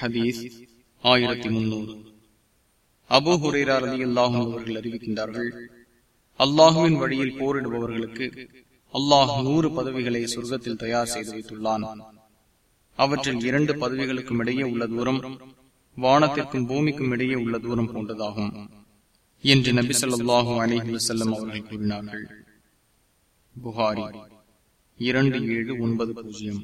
ஹதீஸ் ஆயிரத்தி முன்னூறு. அபு ஹுரேரா ரதி அல்லாஹும் அவர்கள் அறிவிக்கின்றார்கள் அல்லாஹுவின் வழியில் போரிடுபவர்களுக்கு அல்லாஹ் நூறு பதவிகளை சொர்க்கத்தில் தயார் செய்து வைத்துள்ளான். அவற்றில் இரண்டு பதவிகளுக்கும் இடையே உள்ள தூரம் வானத்திற்கும் பூமிக்கும் இடையே உள்ள தூரம் போன்றதாகும் என்று நபி சொல்லாஹு அலிஹி வசல்லம் அவர்கள் கூறினார்கள். புகாரி இரண்டு ஏழு ஒன்பது பூஜ்ஜியம்.